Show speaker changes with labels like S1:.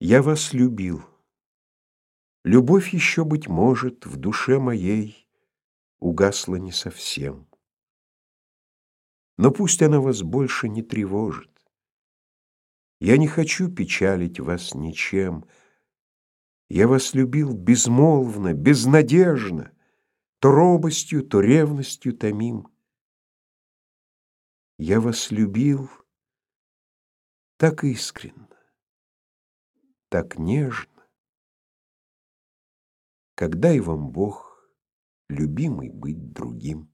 S1: Я вас любил. Любовь еще, быть может, в душе моей угасла не совсем. Но пусть она вас больше не тревожит. Я не хочу печалить вас ничем. Я вас любил безмолвно, безнадежно, То робостью, то ревностью томим. Я вас любил так искренно, так нежно, Когда и вам Бог, любимый, быть другим.